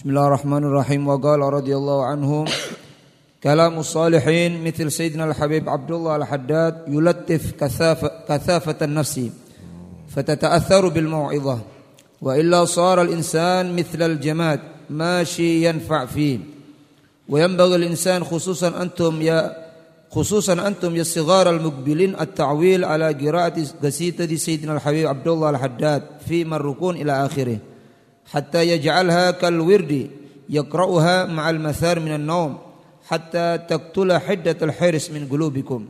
بسم الله الرحمن الرحيم وقال رضي الله عنهم كلام الصالحين مثل سيدنا الحبيب عبد الله الحداد يلطف كثافة, كثافة النفس فتتأثر بالموعظة وإلا صار الإنسان مثل الجماد ماشي ينفع فيه وينبغي الإنسان خصوصا أنتم يا خصوصا أنتم يا الصغار المقبلين التعويل على قراءة قصيدة سيدنا الحبيب عبد الله الحداد في مركون إلى آخره حتى يجعلها كالورد يقرأها مع المثار من النوم حتى تقتل حدة الحرص من قلوبكم.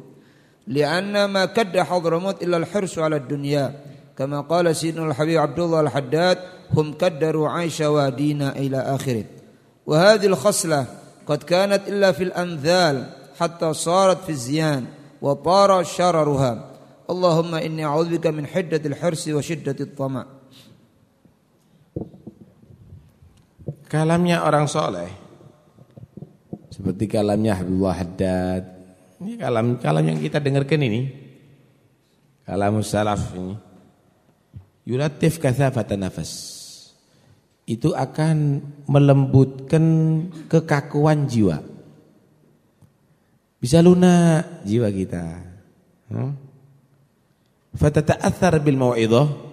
لأن ما كد حضرموت إلا الحرص على الدنيا. كما قال سيدنا الحبيب عبد الله الحداد هم كدروا عيش ودينا إلى آخره. وهذه الخصلة قد كانت إلا في الأنذال حتى صارت في الزيان وطار شررها. اللهم إني أعوذ بك من حدة الحرص وشدة الطمع. Kalamnya orang soleh. Seperti kalamnya Habibullah Haddad Ini kalam, kalam yang kita dengarkan ini. Kalamus salaf ini. Yulatif kathafata nafas. Itu akan melembutkan kekakuan jiwa. Bisa lunak jiwa kita. Hmm? Fatata'athar bil mau'idhah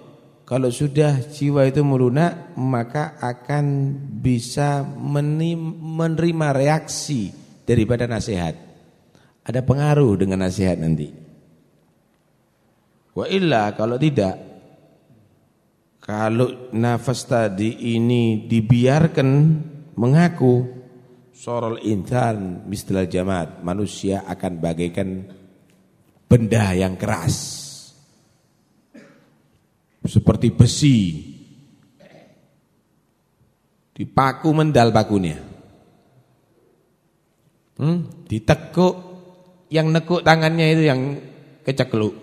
kalau sudah jiwa itu melunak maka akan bisa menerima reaksi daripada nasihat. Ada pengaruh dengan nasihat nanti. Wa illa kalau tidak kalau nafas tadi ini dibiarkan mengaku sorol insan misal jamaat manusia akan bagaikan benda yang keras seperti besi. Dipaku mendal pakunya. Hmm, ditekuk yang nekuk tangannya itu yang kecekluk.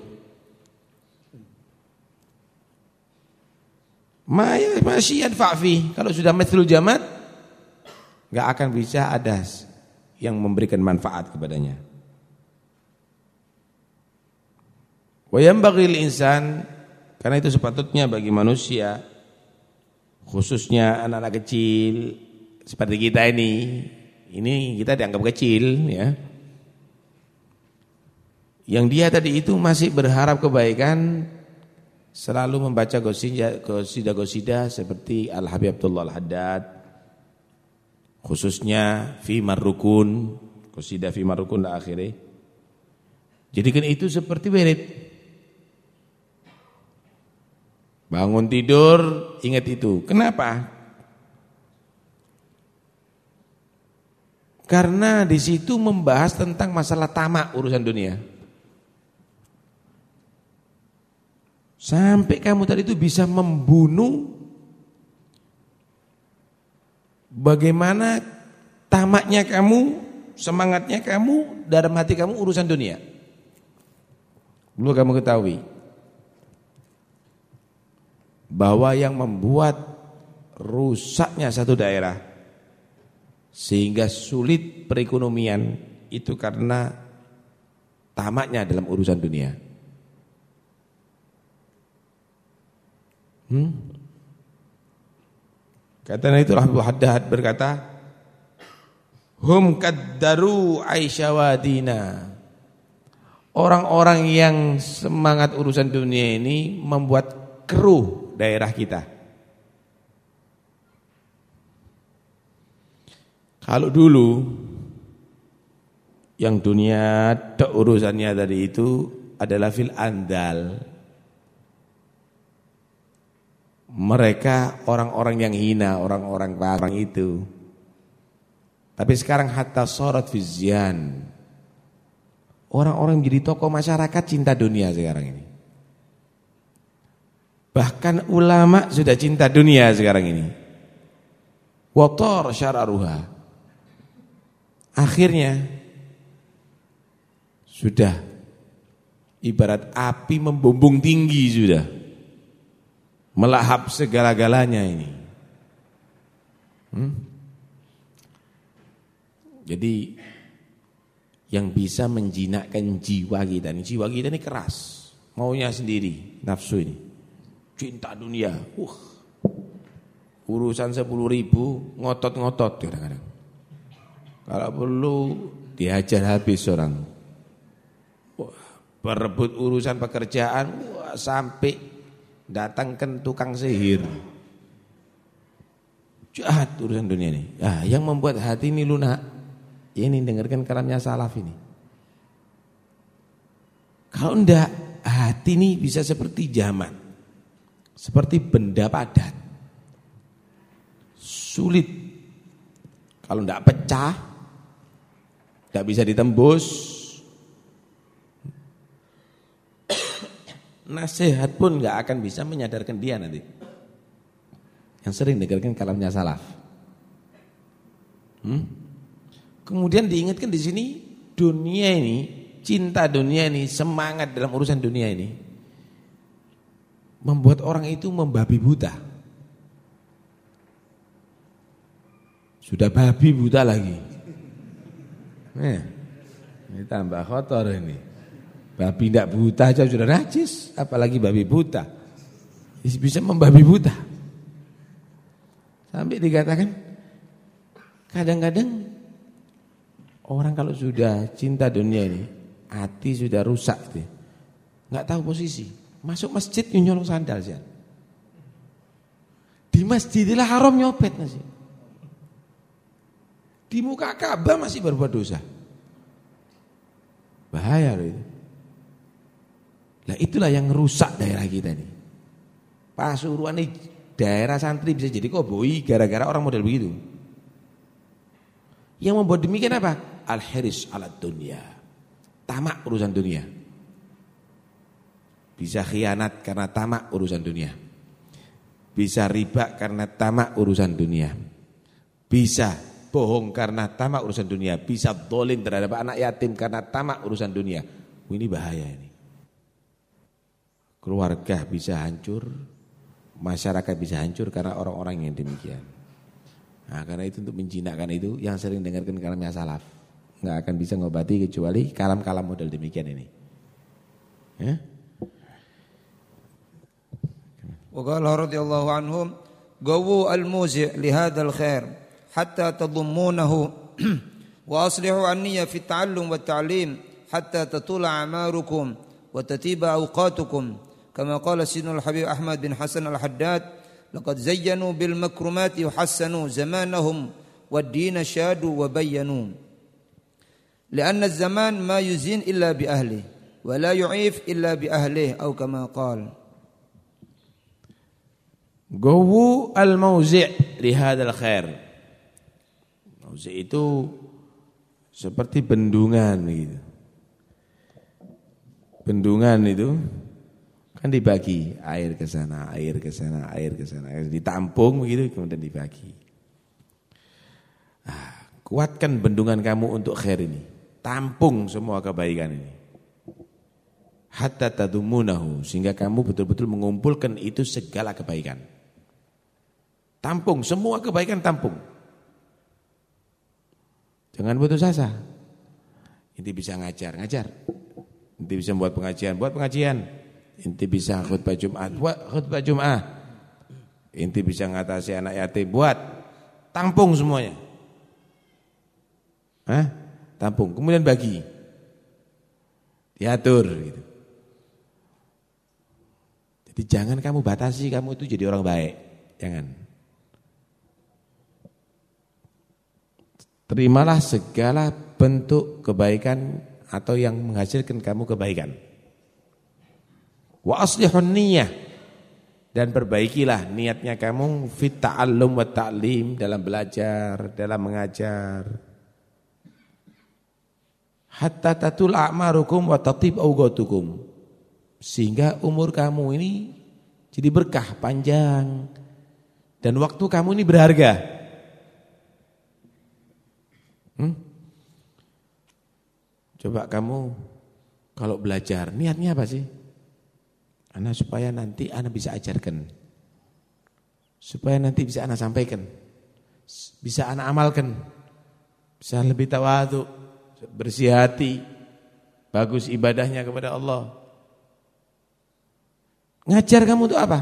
Masih fa'fi. Kalau sudah mithlul jamat nggak akan bisa ada yang memberikan manfaat kepadanya. Wa yanbaghil insan karena itu sepatutnya bagi manusia khususnya anak-anak kecil seperti kita ini, ini kita dianggap kecil ya. Yang dia tadi itu masih berharap kebaikan selalu membaca gosida-gosida seperti Al-Habib Abdullah Al-Haddad khususnya fi marrukun gosida fi marrukun akhirnya. Jadikan itu seperti wirid. Bangun tidur ingat itu. Kenapa? Karena di situ membahas tentang masalah tamak urusan dunia. Sampai kamu tadi itu bisa membunuh bagaimana tamaknya kamu, semangatnya kamu, dalam hati kamu urusan dunia. Belum kamu ketahui bahwa yang membuat rusaknya satu daerah sehingga sulit perekonomian itu karena tamaknya dalam urusan dunia. Hmm? Karena itu Abu Haddad berkata, Hum kaddaru aisyawadina. Orang-orang yang semangat urusan dunia ini membuat keruh daerah kita. Kalau dulu yang dunia tok urusannya tadi itu adalah fil andal. Mereka orang-orang yang hina, orang-orang barang itu. Tapi sekarang hatta sorot fizian. Orang-orang menjadi tokoh masyarakat cinta dunia sekarang ini. Bahkan ulama sudah cinta dunia sekarang ini. Wator syararuha. Akhirnya sudah ibarat api membumbung tinggi sudah. Melahap segala-galanya ini. Hmm? Jadi yang bisa menjinakkan jiwa kita ini, jiwa kita ini keras, maunya sendiri, nafsu ini cinta dunia. Uh. urusan sepuluh ribu ngotot-ngotot kadang-kadang. Kalau perlu dihajar habis orang. Berebut urusan pekerjaan wah, sampai datangkan tukang sihir. Jahat urusan dunia ini. Ah, yang membuat hati ini lunak. Ini dengarkan kalamnya salaf ini. Kalau enggak, hati ini bisa seperti zaman. Seperti benda padat. Sulit. Kalau enggak pecah, enggak bisa ditembus. Nasihat pun enggak akan bisa menyadarkan dia nanti. Yang sering dengarkan kalamnya salaf. Hmm? Kemudian diingatkan di sini dunia ini cinta dunia ini, semangat dalam urusan dunia ini membuat orang itu membabi buta. Sudah babi buta lagi. Eh, ini tambah kotor ini. Babi tidak buta aja sudah najis, apalagi babi buta. Bisa membabi buta. Sampai dikatakan kadang-kadang orang kalau sudah cinta dunia ini hati sudah rusak gitu. nggak tahu posisi. Masuk masjid nyolong sandal sih. Di masjidil haram nyopet nasi. Di muka Ka'bah masih berbuat dosa. Bahaya loh itu. Lah itulah yang rusak daerah kita ini. Pasuruan ini daerah santri bisa jadi koboi gara-gara orang model begitu. Yang membuat demikian apa? Al-hiris ala dunia tamak urusan dunia. Bisa khianat karena tamak urusan dunia. Bisa riba karena tamak urusan dunia. Bisa bohong karena tamak urusan dunia. Bisa dolim terhadap anak yatim karena tamak urusan dunia. Ini bahaya ini. Keluarga bisa hancur, masyarakat bisa hancur karena orang-orang yang demikian. Nah, karena itu untuk menjinakkan itu yang sering dengarkan kalamnya salaf nggak akan bisa ngobati kecuali kalam-kalam model demikian ini. Ya. وقال رضي الله عنهم قووا الموزع لهذا الخير حتى تضمونه وأصلحوا النية في التعلم والتعليم حتى تطول أعماركم وتتيب أوقاتكم. كما قال سيدنا الحبيب أحمد بن حسن الحداد لقد زينوا بالمكرمات يحسنوا زمانهم والدين شادوا وبينوا. لأن الزمان ما يزين إلا بأهله ولا يعيف إلا بأهله أو كما قال. Gowu al-mauzi' li hadzal khair. Mauzi' itu seperti bendungan gitu. Bendungan itu kan dibagi air ke sana, air ke sana, air ke sana, ditampung begitu kemudian dibagi. Ah, kuatkan bendungan kamu untuk khair ini. Tampung semua kebaikan ini. Hatta tadumunahu sehingga kamu betul-betul mengumpulkan itu segala kebaikan. Tampung semua kebaikan tampung. Jangan putus asa. Inti bisa ngajar, ngajar. Inti bisa buat pengajian, buat pengajian. Inti bisa khutbah Jumat, buat khutbah Jumat. Inti bisa ngatasi anak yatim, buat. Tampung semuanya. Hah? tampung, kemudian bagi. Diatur gitu. Jadi jangan kamu batasi kamu itu jadi orang baik. Jangan. Terimalah segala bentuk kebaikan atau yang menghasilkan kamu kebaikan. Wa aslihun niyah dan perbaikilah niatnya kamu fit ta'allum wa ta'lim dalam belajar, dalam mengajar hatta tatul a'marukum wa tatib awgatukum sehingga umur kamu ini jadi berkah panjang. Dan waktu kamu ini berharga. Hmm? coba kamu kalau belajar niatnya apa sih? Anak supaya nanti anak bisa ajarkan. Supaya nanti bisa anak sampaikan. Bisa anak amalkan. Bisa lebih tawadu bersih hati, bagus ibadahnya kepada Allah. Ngajar kamu itu apa?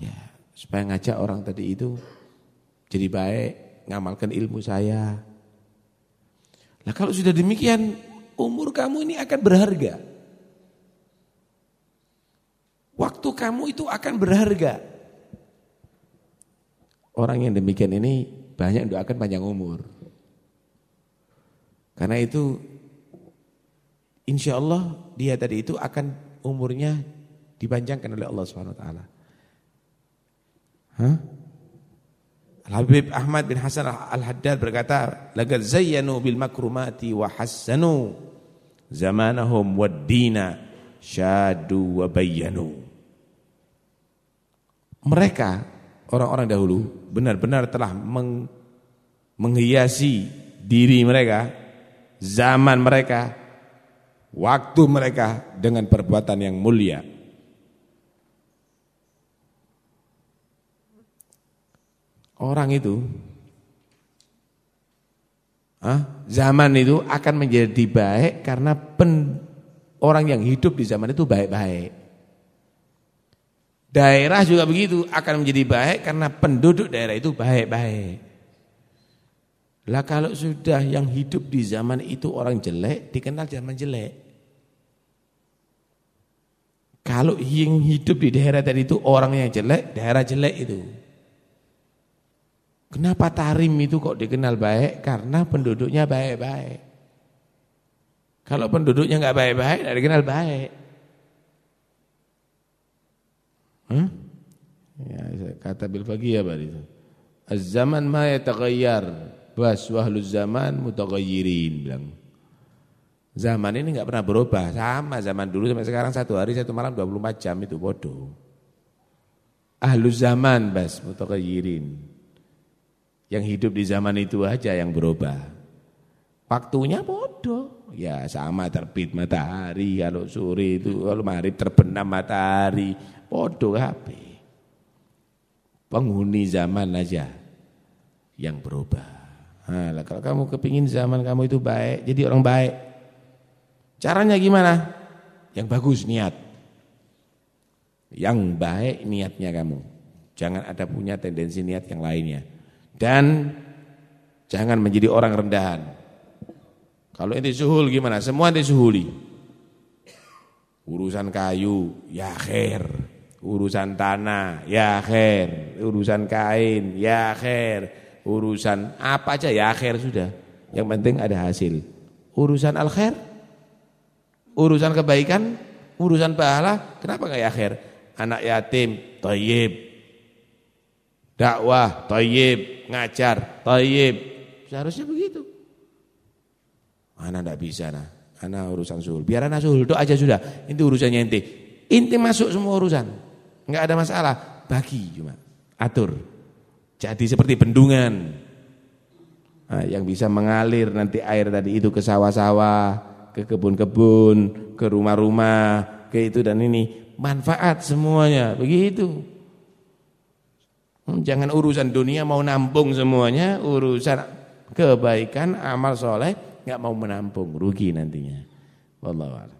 Ya, supaya ngajak orang tadi itu jadi baik, ngamalkan ilmu saya. Nah kalau sudah demikian, umur kamu ini akan berharga. Waktu kamu itu akan berharga. Orang yang demikian ini banyak doakan panjang umur. Karena itu insya Allah dia tadi itu akan umurnya dipanjangkan oleh Allah Subhanahu Wa Taala. Hah? Al-Habib Ahmad bin Hasan Al-Haddad berkata, "Laqad zayyanu bil makrumati wa hassanu zamanahum wad dina syadu wa bayyanu." Mereka orang-orang dahulu benar-benar telah meng, menghiasi diri mereka, zaman mereka, waktu mereka dengan perbuatan yang mulia. Orang itu ah, zaman itu akan menjadi baik karena pen, orang yang hidup di zaman itu baik-baik. Daerah juga begitu akan menjadi baik karena penduduk daerah itu baik-baik. Lah kalau sudah yang hidup di zaman itu orang jelek, dikenal zaman jelek. Kalau yang hidup di daerah tadi itu orang yang jelek, daerah jelek itu. Kenapa Tarim itu kok dikenal baik? Karena penduduknya baik-baik. Kalau penduduknya nggak baik-baik, tidak dikenal baik. Hmm? Ya, kata bil pagi ya itu. Az-zaman ma yataghayyar, bas wahluz zaman mutaghayyirin bilang. Zaman ini nggak pernah berubah, sama zaman dulu sampai sekarang satu hari satu malam 24 jam itu bodoh. Ahluz zaman bas mutaghayyirin. Yang hidup di zaman itu aja yang berubah. Waktunya bodoh. Ya sama terbit matahari, kalau sore itu, kalau maghrib terbenam matahari. Bodoh apa? Penghuni zaman aja yang berubah. Nah, kalau kamu kepingin zaman kamu itu baik, jadi orang baik. Caranya gimana? Yang bagus niat. Yang baik niatnya kamu. Jangan ada punya tendensi niat yang lainnya. Dan jangan menjadi orang rendahan. Kalau inti suhul gimana? Semua inti suhuli. Urusan kayu, ya khair. Urusan tanah, ya khair. Urusan kain, ya khair. Urusan apa aja, ya khair sudah. Yang penting ada hasil. Urusan al khair, urusan kebaikan, urusan pahala, kenapa enggak ya khair? Anak yatim, tayyib, dakwah, tayyib, ngajar, tayyib. Seharusnya begitu. Mana tidak bisa nah. Anak urusan suhul. Biar anak suhul itu aja sudah. Itu urusannya inti. Inti masuk semua urusan. Enggak ada masalah. Bagi cuma. Atur. Jadi seperti bendungan. Nah, yang bisa mengalir nanti air tadi itu ke sawah-sawah, ke kebun-kebun, ke rumah-rumah, ke itu dan ini. Manfaat semuanya. Begitu. Hmm, jangan urusan dunia mau nampung semuanya, urusan kebaikan, amal soleh nggak mau menampung, rugi nantinya. Wallahu a'lam.